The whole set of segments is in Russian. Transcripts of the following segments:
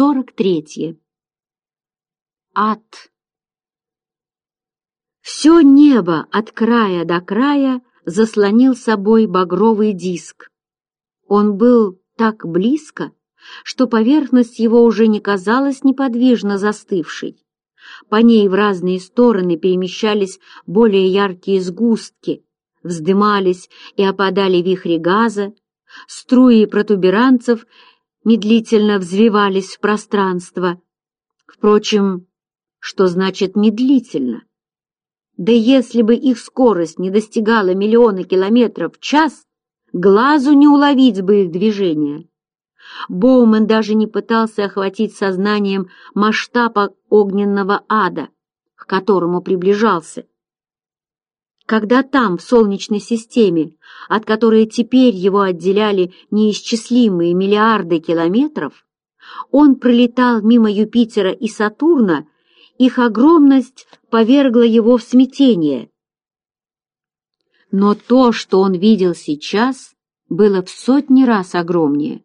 43. Ад. Все небо от края до края заслонил собой багровый диск. Он был так близко, что поверхность его уже не казалась неподвижно застывшей. По ней в разные стороны перемещались более яркие сгустки, вздымались и опадали вихри газа, струи протуберанцев медлительно взвивались в пространство. Впрочем, что значит медлительно? Да если бы их скорость не достигала миллиона километров в час, глазу не уловить бы их движение. Боумен даже не пытался охватить сознанием масштаба огненного ада, к которому приближался. Когда там, в Солнечной системе, от которой теперь его отделяли неисчислимые миллиарды километров, он пролетал мимо Юпитера и Сатурна, их огромность повергла его в смятение. Но то, что он видел сейчас, было в сотни раз огромнее.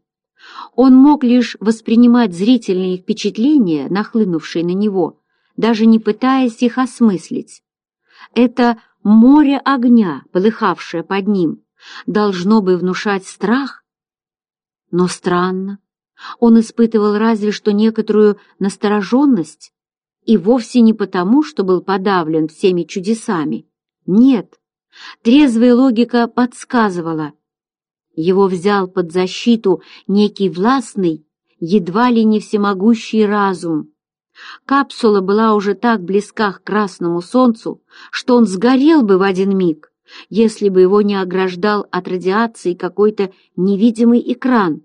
Он мог лишь воспринимать зрительные впечатления, нахлынувшие на него, даже не пытаясь их осмыслить. Это море огня, полыхавшее под ним, должно бы внушать страх. Но странно, он испытывал разве что некоторую настороженность, и вовсе не потому, что был подавлен всеми чудесами. Нет, трезвая логика подсказывала. Его взял под защиту некий властный, едва ли не всемогущий разум, Капсула была уже так близка к красному солнцу, что он сгорел бы в один миг, если бы его не ограждал от радиации какой-то невидимый экран.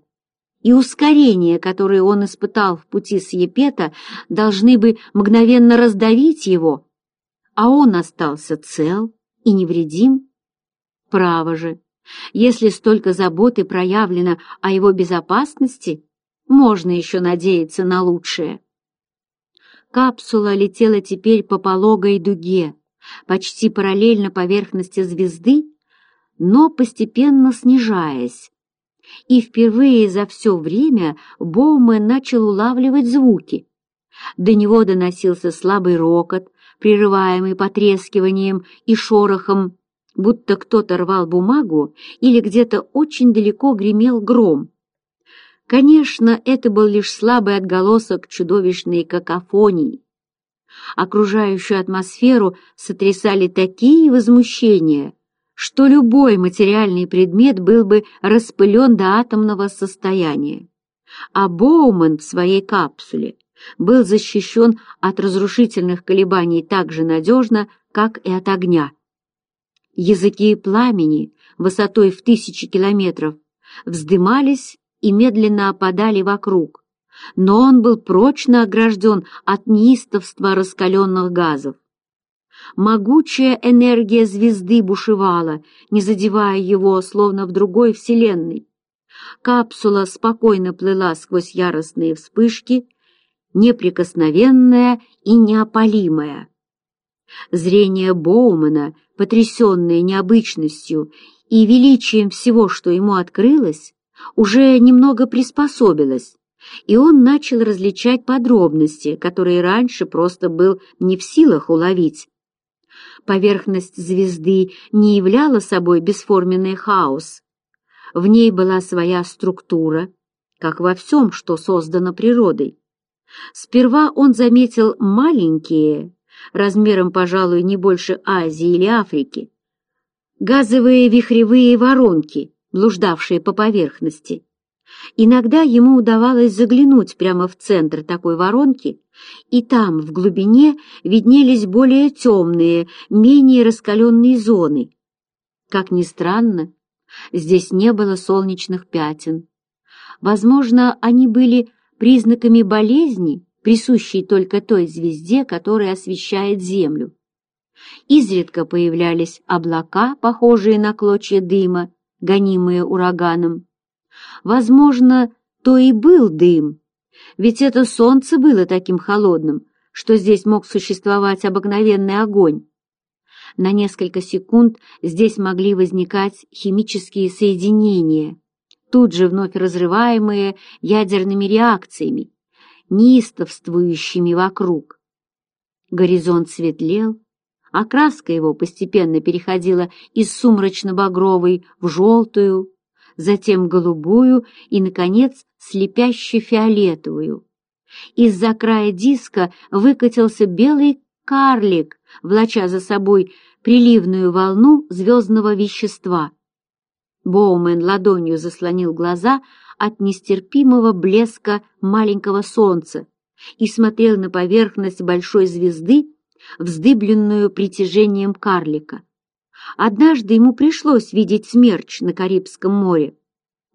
И ускорение, которое он испытал в пути с Епета, должны бы мгновенно раздавить его, а он остался цел и невредим. Право же, если столько заботы проявлено о его безопасности, можно еще надеяться на лучшее. Капсула летела теперь по пологой дуге, почти параллельно поверхности звезды, но постепенно снижаясь. И впервые за все время Боумен начал улавливать звуки. До него доносился слабый рокот, прерываемый потрескиванием и шорохом, будто кто-то рвал бумагу или где-то очень далеко гремел гром. Конечно, это был лишь слабый отголосок чудовищной какофонии. Окружающую атмосферу сотрясали такие возмущения, что любой материальный предмет был бы распылен до атомного состояния. А Боуман в своей капсуле был защищен от разрушительных колебаний так же надежно, как и от огня. Языки пламени высотой в тысячи километров вздымались и медленно опадали вокруг, но он был прочно огражден от неистовства раскаленных газов. Могучая энергия звезды бушевала, не задевая его, словно в другой вселенной. Капсула спокойно плыла сквозь яростные вспышки, неприкосновенная и неопалимая. Зрение Боумена, потрясенное необычностью и величием всего, что ему открылось, уже немного приспособилась, и он начал различать подробности, которые раньше просто был не в силах уловить. Поверхность звезды не являла собой бесформенный хаос. В ней была своя структура, как во всем, что создано природой. Сперва он заметил маленькие, размером, пожалуй, не больше Азии или Африки, газовые вихревые воронки, блуждавшие по поверхности. Иногда ему удавалось заглянуть прямо в центр такой воронки, и там, в глубине, виднелись более темные, менее раскаленные зоны. Как ни странно, здесь не было солнечных пятен. Возможно, они были признаками болезни, присущей только той звезде, которая освещает Землю. Изредка появлялись облака, похожие на клочья дыма, гонимые ураганом. Возможно, то и был дым, ведь это солнце было таким холодным, что здесь мог существовать обыкновенный огонь. На несколько секунд здесь могли возникать химические соединения, тут же вновь разрываемые ядерными реакциями, неистовствующими вокруг. Горизонт светлел, Окраска его постепенно переходила из сумрачно-багровой в желтую, затем голубую и, наконец, слепяще-фиолетовую. Из-за края диска выкатился белый карлик, влача за собой приливную волну звездного вещества. Боумен ладонью заслонил глаза от нестерпимого блеска маленького солнца и смотрел на поверхность большой звезды, вздыбленную притяжением карлика. Однажды ему пришлось видеть смерч на Карибском море.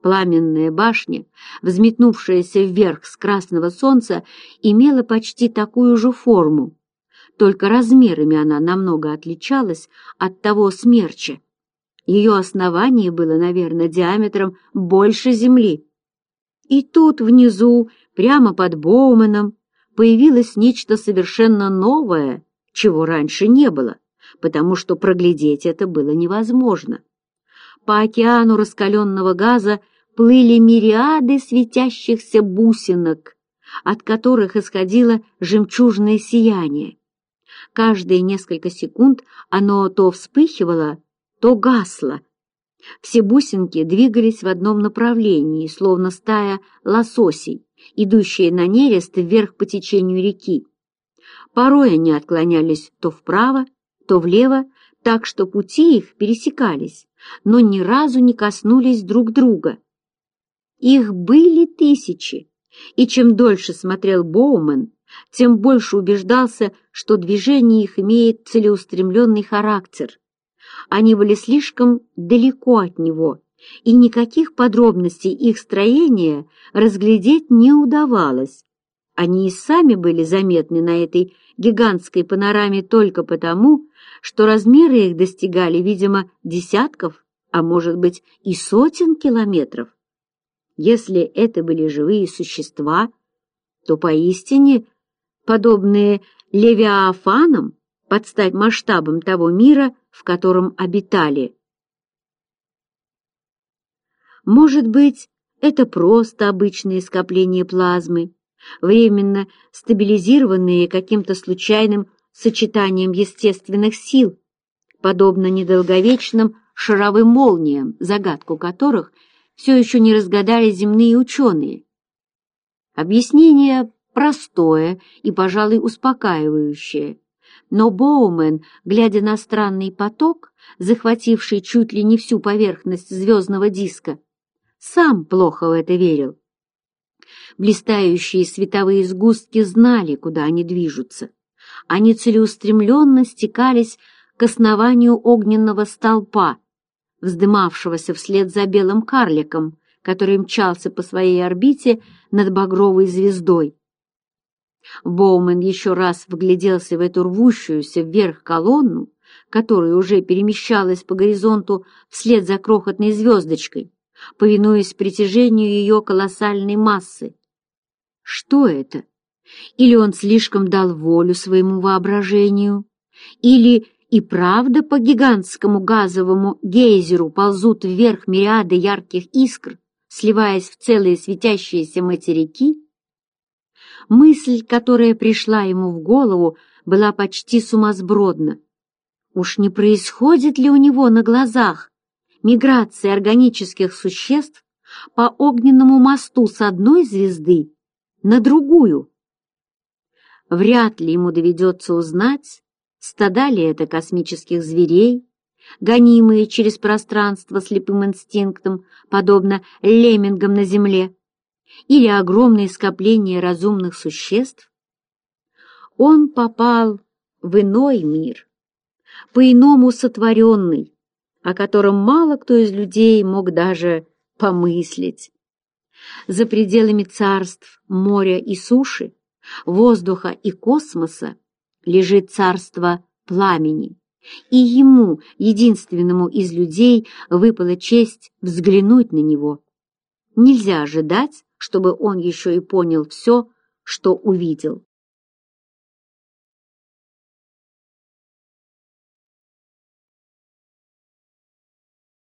Пламенная башня, взметнувшаяся вверх с красного солнца, имела почти такую же форму, только размерами она намного отличалась от того смерча. Ее основание было, наверное, диаметром больше земли. И тут внизу, прямо под Боуменом, появилось нечто совершенно новое, чего раньше не было, потому что проглядеть это было невозможно. По океану раскаленного газа плыли мириады светящихся бусинок, от которых исходило жемчужное сияние. Каждые несколько секунд оно то вспыхивало, то гасло. Все бусинки двигались в одном направлении, словно стая лососей, идущие на нерест вверх по течению реки. Порой они отклонялись то вправо, то влево, так что пути их пересекались, но ни разу не коснулись друг друга. Их были тысячи, и чем дольше смотрел Боумен, тем больше убеждался, что движение их имеет целеустремленный характер. Они были слишком далеко от него, и никаких подробностей их строения разглядеть не удавалось, они и сами были заметны на этой гигантской панораме только потому, что размеры их достигали, видимо, десятков, а может быть и сотен километров. Если это были живые существа, то поистине подобные левиафанам под стать масштабом того мира, в котором обитали. Может быть, это просто обычное скопление плазмы, временно стабилизированные каким-то случайным сочетанием естественных сил, подобно недолговечным шаровым молниям, загадку которых все еще не разгадали земные ученые. Объяснение простое и, пожалуй, успокаивающее. Но Боумен, глядя на странный поток, захвативший чуть ли не всю поверхность звездного диска, сам плохо в это верил. Блистающие световые сгустки знали, куда они движутся. Они целеустремленно стекались к основанию огненного столпа, вздымавшегося вслед за белым карликом, который мчался по своей орбите над багровой звездой. Боумен еще раз вгляделся в эту рвущуюся вверх колонну, которая уже перемещалась по горизонту вслед за крохотной звездочкой, повинуясь притяжению ее колоссальной массы. Что это? Или он слишком дал волю своему воображению? Или и правда по гигантскому газовому гейзеру ползут вверх мириады ярких искр, сливаясь в целые светящиеся материки? Мысль, которая пришла ему в голову, была почти сумасбродна. Уж не происходит ли у него на глазах миграции органических существ по огненному мосту с одной звезды на другую. Вряд ли ему доведется узнать, стада ли это космических зверей, гонимые через пространство слепым инстинктом, подобно леммингам на Земле, или огромные скопления разумных существ, он попал в иной мир, по-иному сотворенный, о котором мало кто из людей мог даже помыслить. За пределами царств моря и суши, воздуха и космоса лежит царство пламени, и ему, единственному из людей, выпала честь взглянуть на него. Нельзя ожидать, чтобы он еще и понял все, что увидел.